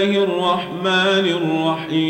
الله الرحمن الرحيم.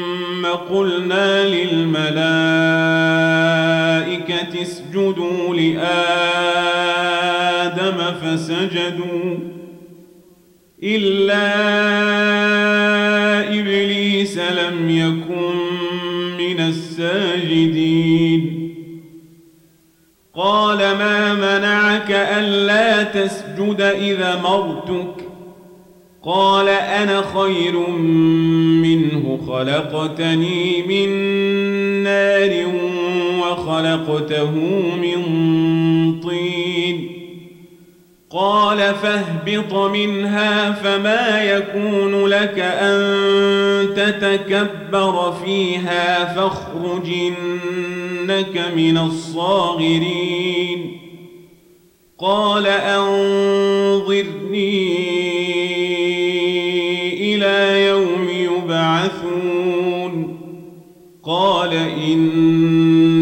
قلنا للملائكة اسجدوا لآدم فسجدوا إلا إبليس لم يكن من الساجدين. قال ما منعك ألا تسجد إذا مرتك؟ قال أنا خير منه خلقتني من نار وخلقته من طين. قال فاهبط منها فما يكون لك أن تتكبر فيها فاخرج إنك من الصاغرين. قال أنظرني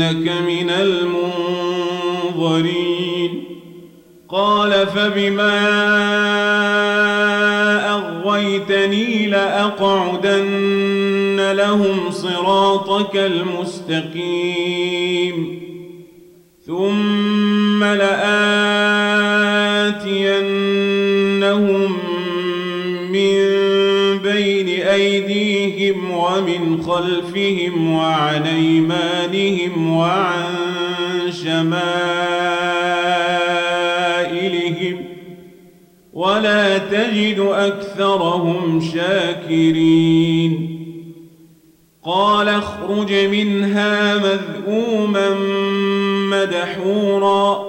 إنك من المنظرين. قال فبما أغويتني لأقعدن لهم صراطك المستقيم. ثم لآتينهم أيديهم ومن خلفهم وعن أيمانهم وعن شمائلهم ولا تجد أكثرهم شاكرين قال اخرج منها مذءوما مدحورا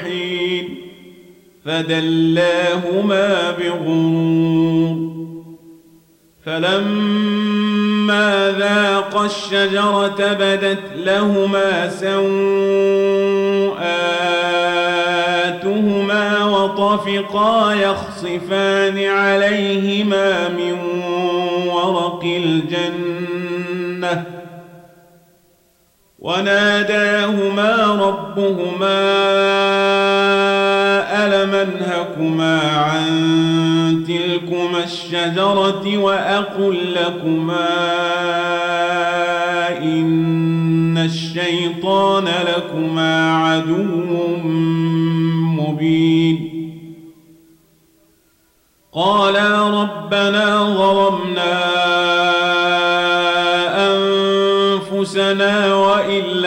فدلاهما بغرور. فلما ذاقا الشجرة بدت لهما سوآتهما وطفقا يخصفان عليهما من ورق الجنة. وناداهما ربهما ألم أنهكما عن تلكما الشجرة وأقل لكما إن الشيطان لكما عدو مبين قالا ربنا ظلمنا أنفسنا وإن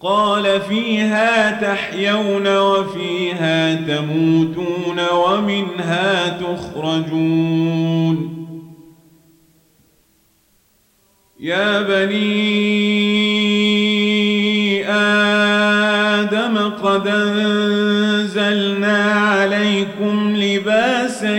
قال فيها تحيون وفيها تموتون ومنها تخرجون. يا بني آدم قد أنزلنا عليكم لباسا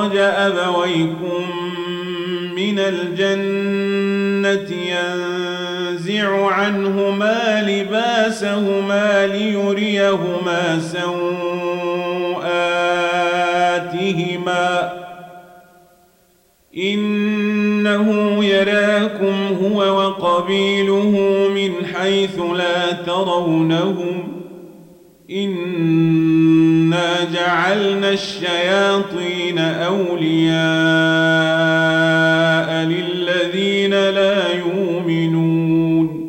أخرج أبويكم من الجنة ينزع عنهما لباسهما ليريهما سوآتهما. إنه يراكم هو وقبيله من حيث لا ترونهم. إنا جعلنا الشياطين أولياء للذين لا يؤمنون.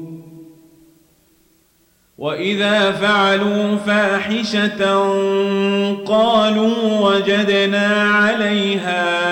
وإذا فعلوا فاحشة قالوا وجدنا عليها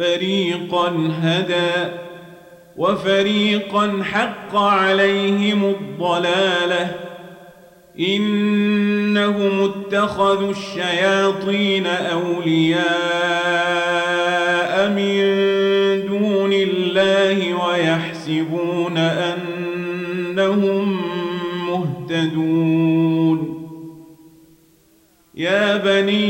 فريقا هدى وفريقا حق عليهم الضلاله انهم اتخذوا الشياطين اولياء من دون الله ويحسبون انهم مهتدون يا بني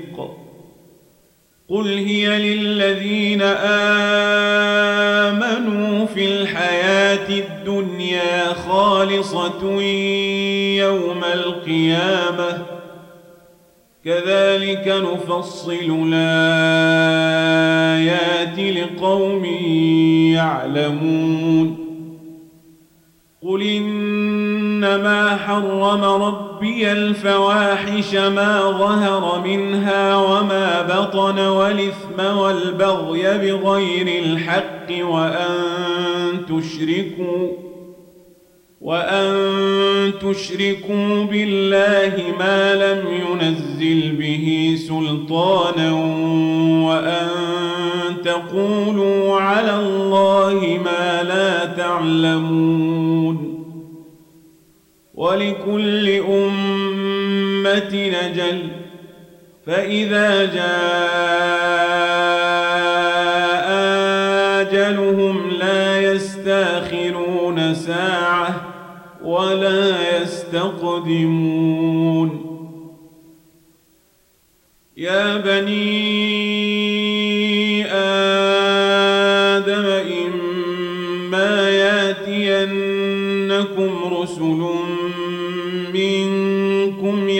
قل هي للذين آمنوا في الحياة الدنيا خالصة يوم القيامة كذلك نفصل الآيات لقوم يعلمون قل إنما حرم ربي الفواحش ما ظهر منها وما بطن والإثم والبغي بغير الحق وأن تشركوا وأن تشركوا بالله ما لم ينزل به سلطانا وأن تقولوا على الله ما لا تعلمون ولكل أمة نجل. فإذا جاء آجلهم لا يستأخرون ساعة ولا يستقدمون. يا بني آدم إما ياتينكم رسل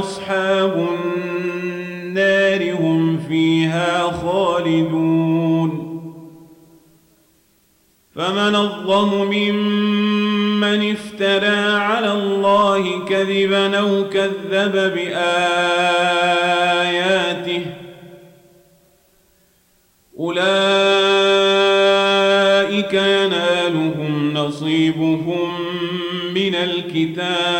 أصحاب النار هم فيها خالدون. فمن الظلم ممن افترى على الله كذبا أو كذب بآياته أولئك ينالهم نصيبهم من الكتاب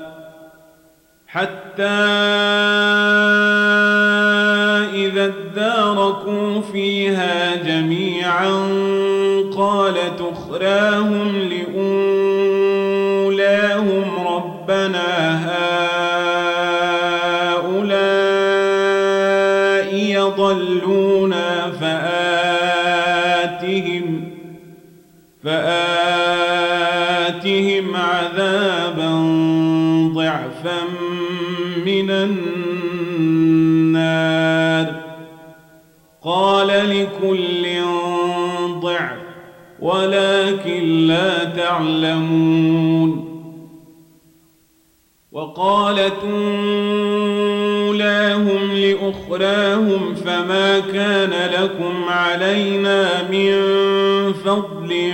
حتى إذا اداركوا فيها جميعا قالت أخراهم لأولاهم النار. قال لكل ضعف ولكن لا تعلمون. وقالت أولاهم لأخراهم فما كان لكم علينا من فضل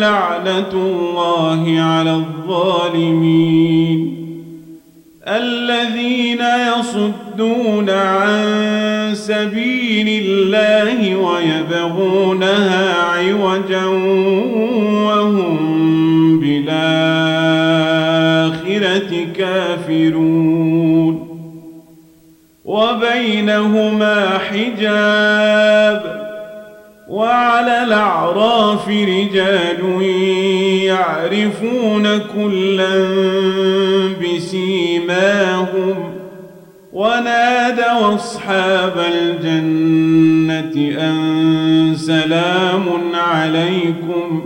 اللعنة الله على الظالمين. الذين يصدون عن سبيل الله ويبغونها عوجا وهم بالآخرة كافرون. وبينهما حجاب وعلى الأعراف رجال يعرفون كلا بسيماهم ونادوا أصحاب الجنة أن سلام عليكم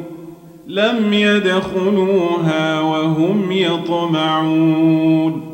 لم يدخلوها وهم يطمعون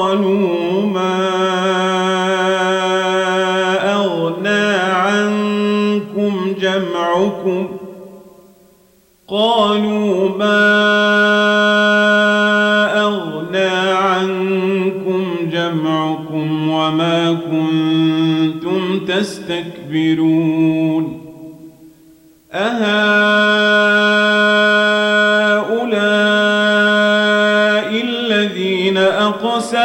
قالوا ما أغنى عنكم جمعكم قالوا ما أغنى عنكم جمعكم وما كنتم تستكبرون أهل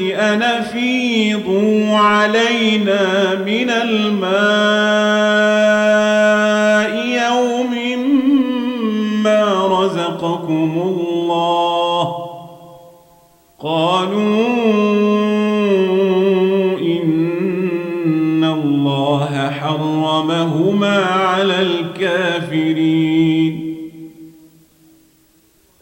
أن علينا من الماء يوم ما رزقكم الله. قالوا إن الله حرمهما على الكافرين.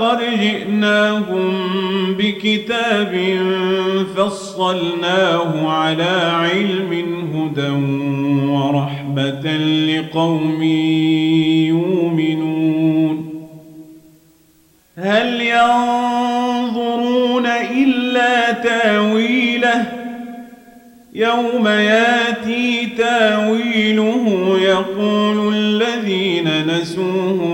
ولقد جئناهم بكتاب فصلناه على علم هدى ورحمة لقوم يؤمنون. هل ينظرون إلا تاويله؟ يوم ياتي تاويله يقول الذين نسوه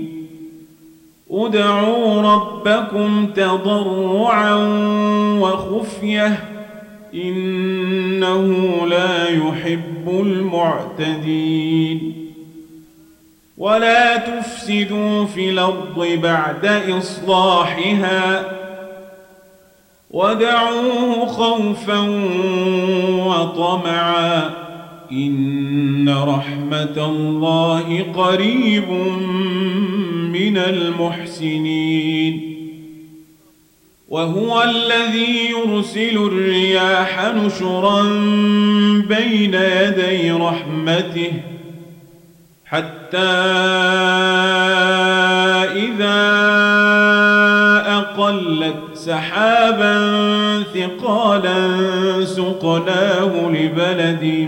ادعوا ربكم تضرعا وخفية إنه لا يحب المعتدين. ولا تفسدوا في الأرض بعد إصلاحها ودعوه خوفا وطمعا إن رحمة الله قريب من المحسنين. وهو الذي يرسل الرياح نشرا بين يدي رحمته حتى إذا أقلت سحابا ثقالا سقناه لبلد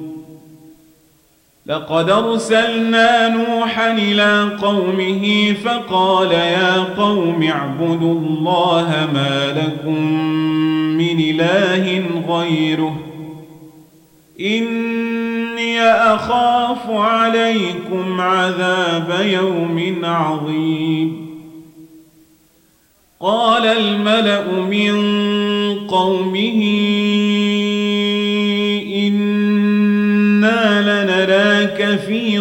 لقد أرسلنا نوحا إلى قومه فقال يا قوم اعبدوا الله ما لكم من إله غيره. إني أخاف عليكم عذاب يوم عظيم. قال الملأ من قومه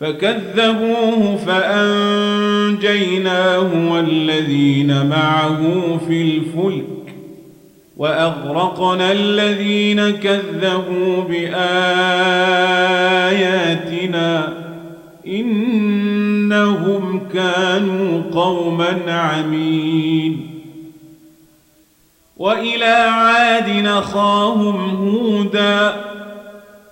فكذبوه فأنجيناه والذين معه في الفلك وأغرقنا الذين كذبوا بآياتنا إنهم كانوا قوما عمين وإلى عاد نخاهم هودا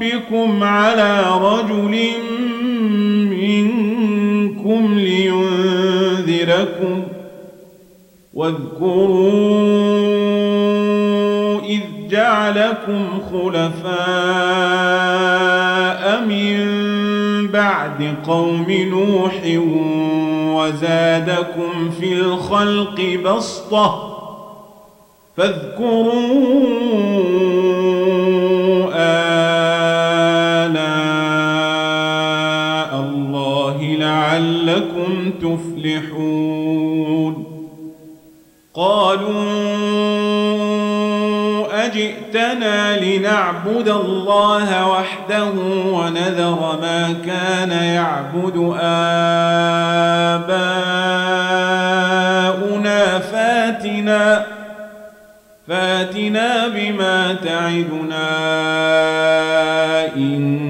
ربكم على رجل منكم لينذركم واذكروا إذ جعلكم خلفاء من بعد قوم نوح وزادكم في الخلق بسطة فاذكروا آلاء لعلكم تفلحون قالوا أجئتنا لنعبد الله وحده ونذر ما كان يعبد آباؤنا فاتنا فاتنا بما تعدنا إن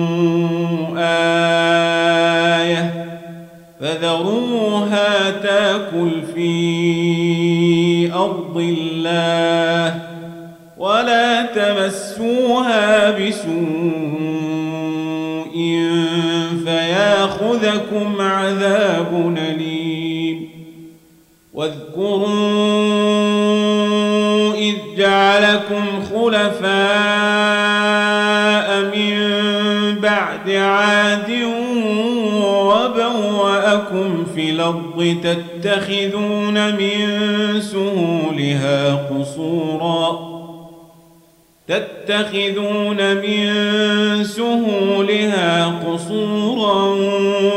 فذروها تاكل في أرض الله ولا تمسوها بسوء فياخذكم عذاب أليم. واذكروا إذ جعلكم خلفاء في الأرض تتخذون من سهولها قصورا. تتخذون من سهولها قصورا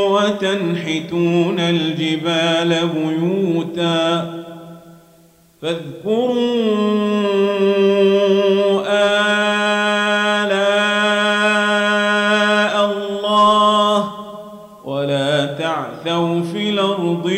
وتنحتون الجبال بيوتا. فاذكروا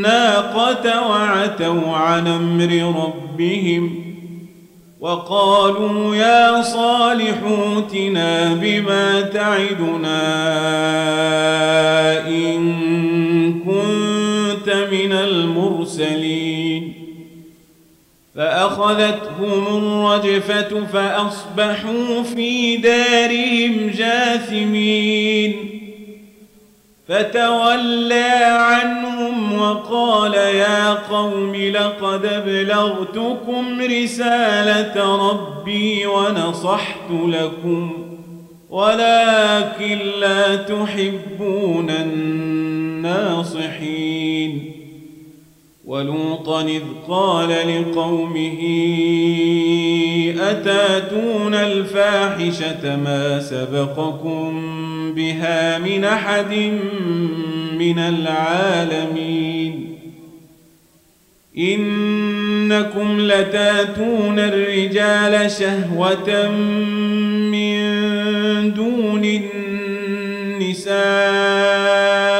الناقة وعتوا عن أمر ربهم وقالوا يا صالح اوتنا بما تعدنا إن كنت من المرسلين فأخذتهم الرجفة فأصبحوا في دارهم جاثمين فتولى عنهم وقال يا قوم لقد ابلغتكم رسالة ربي ونصحت لكم ولكن لا تحبون الناصحين. ولوطا إذ قال لقومه أتاتون الفاحشة ما سبقكم بها من أحد من العالمين؟ إنكم لتاتون الرجال شهوة من دون النساء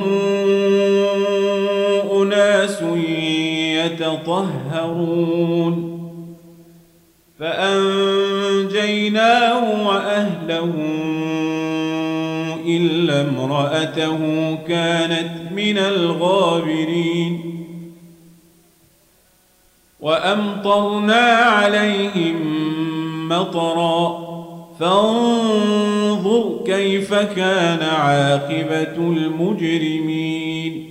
يتطهرون. فأنجيناه وأهله إلا امرأته كانت من الغابرين. وأمطرنا عليهم مطرًا. فانظر كيف كان عاقبة المجرمين.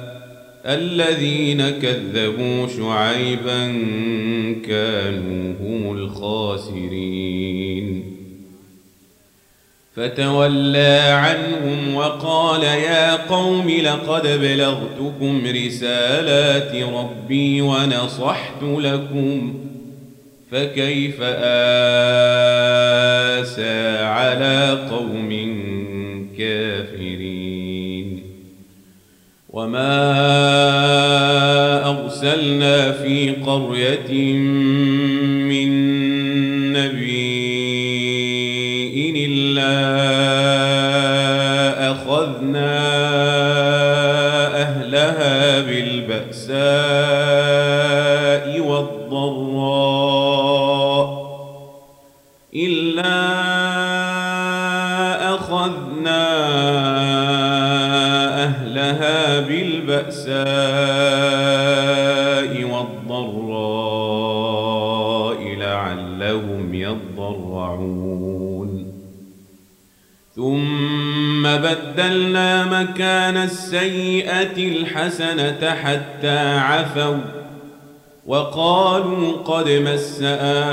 الذين كذبوا شعيبا كانوا هم الخاسرين. فتولى عنهم وقال يا قوم لقد بلغتكم رسالات ربي ونصحت لكم فكيف آسى على قوم كافرين؟ وما أرسلنا في قرية من نبي ثم بدلنا مكان السيئة الحسنة حتى عفوا وقالوا قد مس آباءنا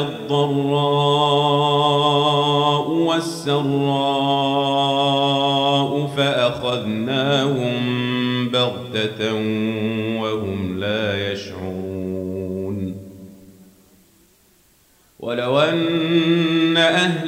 الضراء والسراء فأخذناهم بغتة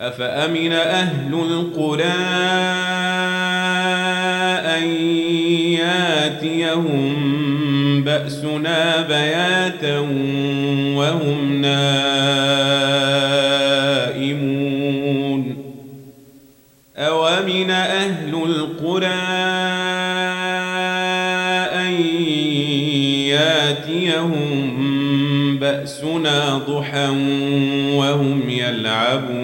أفأمن أهل القرى أن ياتيهم بأسنا بياتا وهم نائمون؟ أومن أهل القرى أن ياتيهم بأسنا ضحى وهم يلعبون؟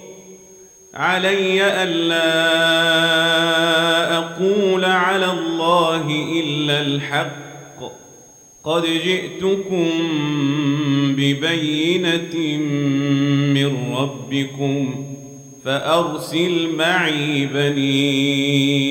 علي ألا أقول على الله إلا الحق. قد جئتكم ببينة من ربكم فأرسل معي بني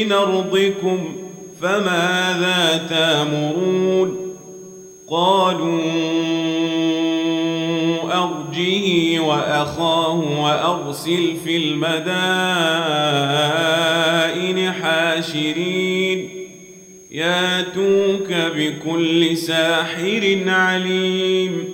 من أرضكم فماذا تامرون قالوا أرجه وأخاه وأرسل في المدائن حاشرين ياتوك بكل ساحر عليم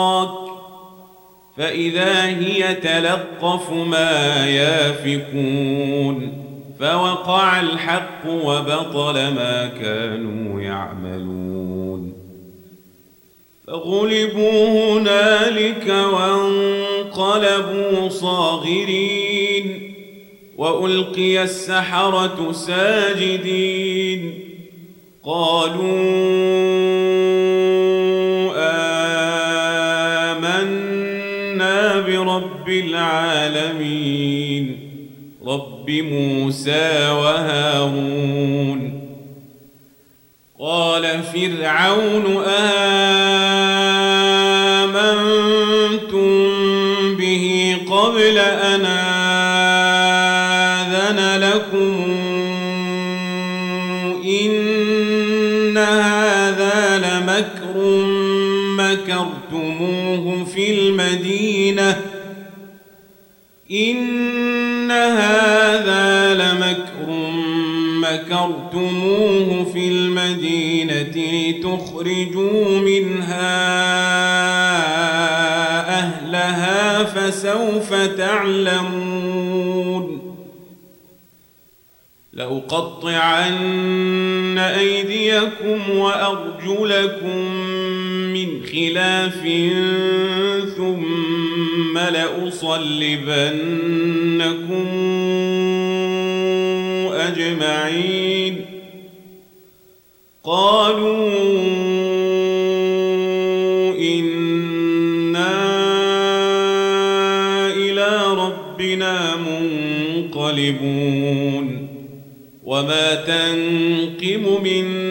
فإذا هي تلقف ما يافكون فوقع الحق وبطل ما كانوا يعملون فغلبوا هنالك وانقلبوا صاغرين وألقي السحرة ساجدين قالوا العالمين. رب موسى وهارون. قال فرعون آمنتم به قبل أن آذن لكم؟ إن هذا لمكر مكرتموه في المدينة. إن هذا لمكر مكرتموه في المدينة لتخرجوا منها أهلها فسوف تعلمون. لأقطعن أيديكم وأرجلكم من خلاف ثم لأصلبنكم أجمعين. قالوا إنا إلى ربنا منقلبون. وما تنقم منا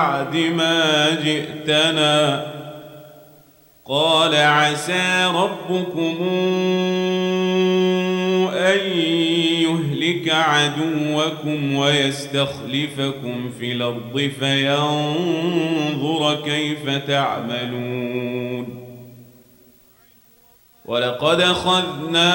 بعد ما جئتنا قال عسى ربكم أن يهلك عدوكم ويستخلفكم في الأرض فينظر كيف تعملون ولقد أخذنا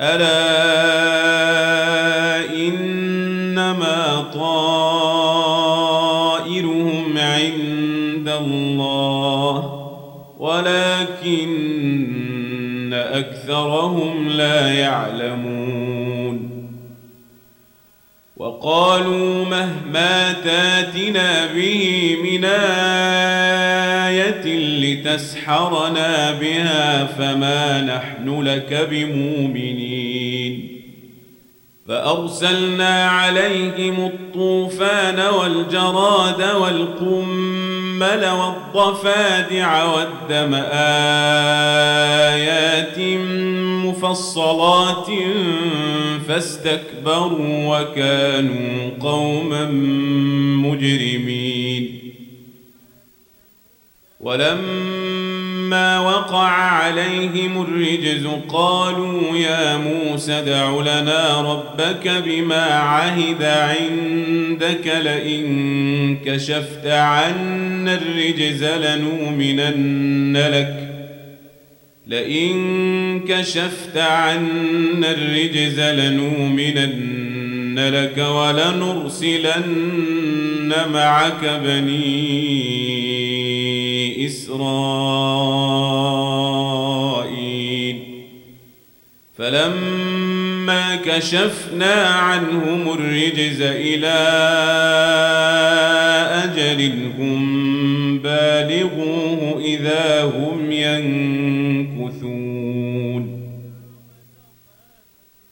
ألا إنما طائرهم عند الله ولكن أكثرهم لا يعلمون وقالوا مهما تاتنا به من آية لتسحرنا بها فما نحن لك بمؤمنين. فأرسلنا عليهم الطوفان والجراد والقمل والضفادع والدم آيات مفصلات فاستكبروا وكانوا قوما مجرمين. ولما وقع عليهم الرجز قالوا يا موسى ادع لنا ربك بما عهد عندك لئن كشفت عنا الرجز لنؤمنن لك لئن كشفت عنا الرجز لنؤمنن لك ولنرسلن معك بني إسرائيل. فلما كشفنا عنهم الرجز إلى أجل هم بالغوه إذا هم ينكثون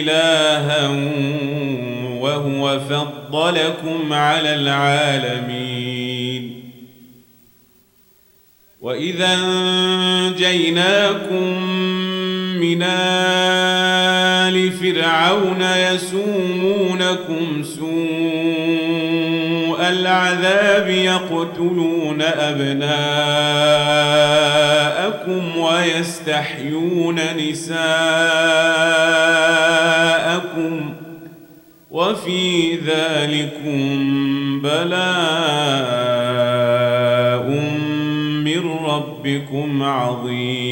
إلها وهو فضلكم على العالمين وإذا انجيناكم من آل فرعون يسومونكم سوء العذاب يقتلون أبناءكم ويستحيون نساءكم وفي ذلكم بلاء من ربكم عظيم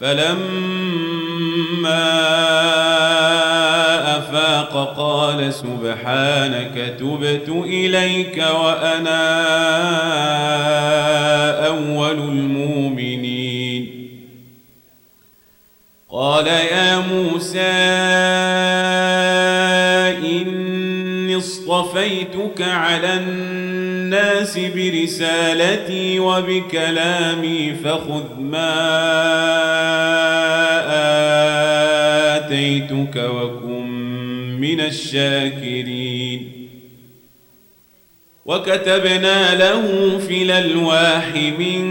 فلما أفاق قال سبحانك تبت إليك وأنا أول المؤمنين. قال يا موسى اصطفيتك على الناس برسالتي وبكلامي فخذ ما آتيتك وكن من الشاكرين. وكتبنا له في الألواح من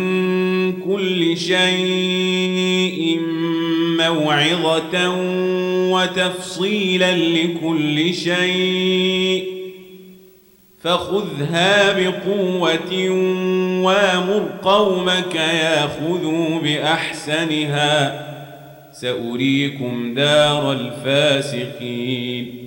كل شيء موعظة وتفصيلا لكل شيء فخذها بقوة وامر قومك ياخذوا بأحسنها. سأريكم دار الفاسقين.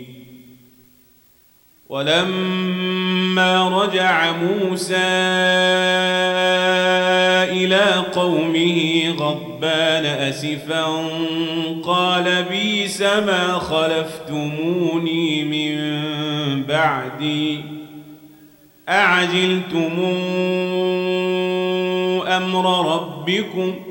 ولما رجع موسى إلى قومه غضبان أسفا قال بيس ما خلفتموني من بعدي أعجلتم أمر ربكم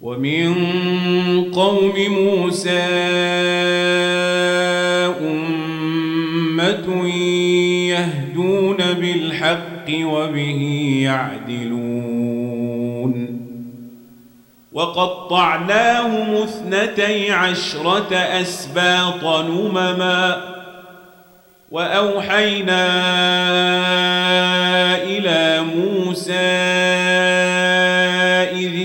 ومن قوم موسى أمة يهدون بالحق وبه يعدلون. وقطعناهم اثنتي عشرة أسباط نمما وأوحينا إلى موسى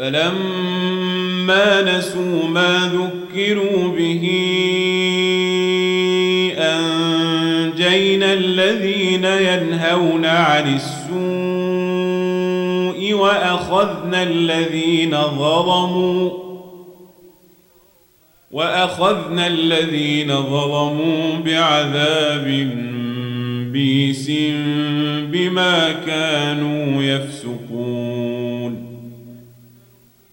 فلما نسوا ما ذكروا به أنجينا الذين ينهون عن السوء وأخذنا الذين ظلموا وأخذنا الذين ظلموا بعذاب بيس بما كانوا يفسقون.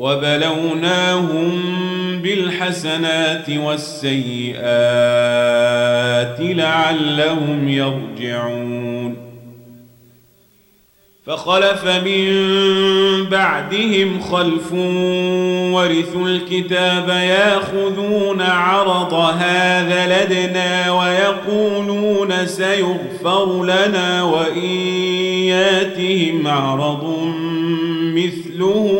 وبلوناهم بالحسنات والسيئات لعلهم يرجعون. فخلف من بعدهم خلف ورثوا الكتاب ياخذون عرض هذا لدنا ويقولون سيغفر لنا وإن ياتهم عرض مثله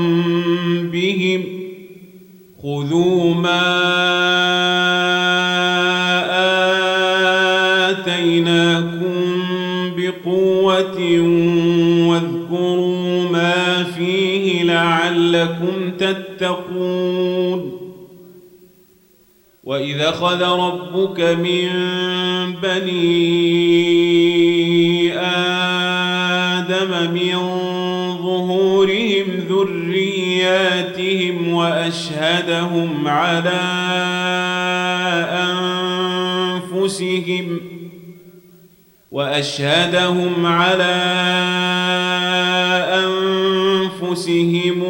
لعلكم تتقون وإذا خذ ربك من بني آدم من ظهورهم ذرياتهم وأشهدهم على أنفسهم وأشهدهم على أنفسهم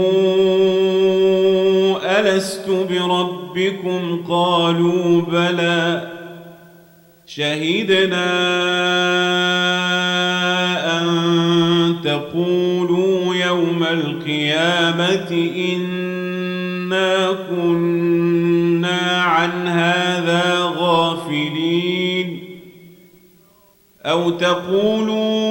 ألست بربكم؟ قالوا بلى. شهدنا أن تقولوا يوم القيامة إنا كنا عن هذا غافلين. أو تقولوا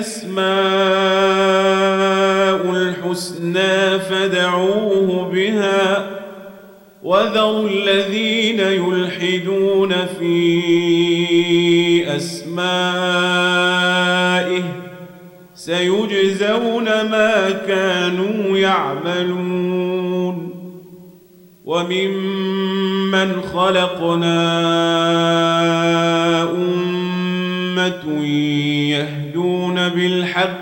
الأسماء الحسنى فدعوه بها وذروا الذين يلحدون في أسمائه سيجزون ما كانوا يعملون وممن خلقنا أمة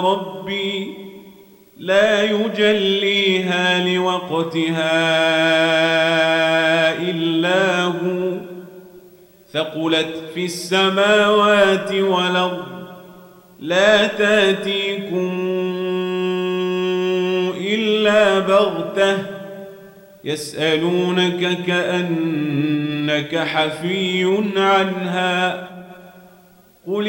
ربي لا يجليها لوقتها إلا هو. ثقلت في السماوات والأرض لا تأتيكم إلا بغتة يسألونك كأنك حفي عنها. قل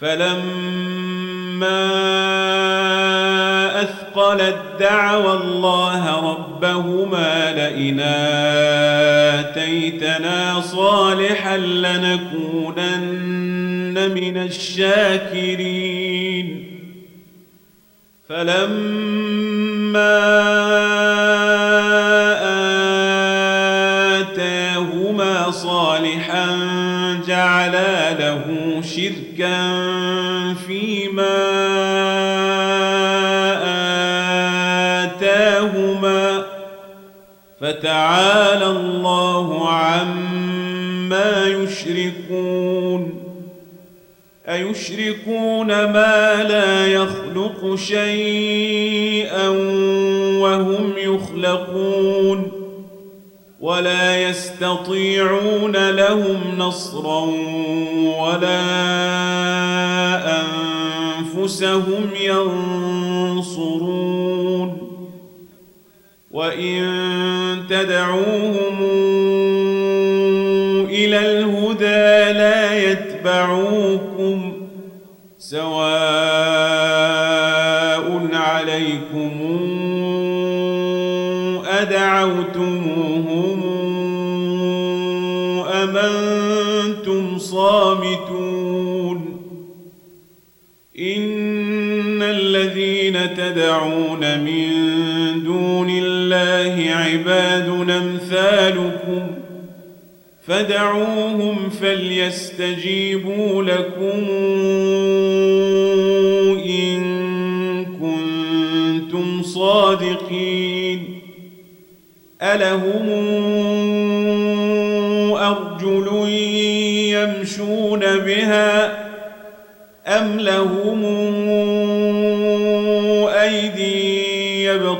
فلما أثقلت دعوى الله ربهما لئن آتيتنا صالحا لنكونن من الشاكرين فلما آتاهما صالحا جعلا له شركا فيما آتاهما فتعالى الله عما يشركون أيشركون ما لا يخلق شيئا وهم يخلقون ولا يستطيعون لهم نصرا ولا أنفسهم ينصرون. وإن تدعوهم تدعون من دون الله عباد أمثالكم فدعوهم فليستجيبوا لكم إن كنتم صادقين ألهم أرجل يمشون بها أم لهم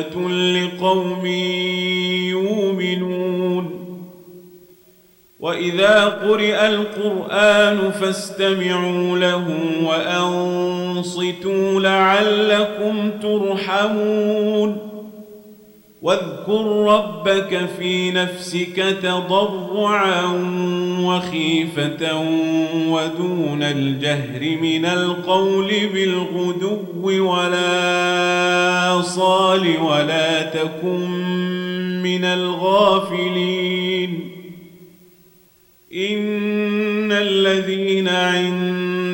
ورحمة لقوم يؤمنون. وإذا قرئ القرآن فاستمعوا له وأنصتوا لعلكم ترحمون. واذكر ربك في نفسك تضرعا وخيفة ودون الجهر من القول بالغدو ولا صال ولا تكن من الغافلين. إن الذين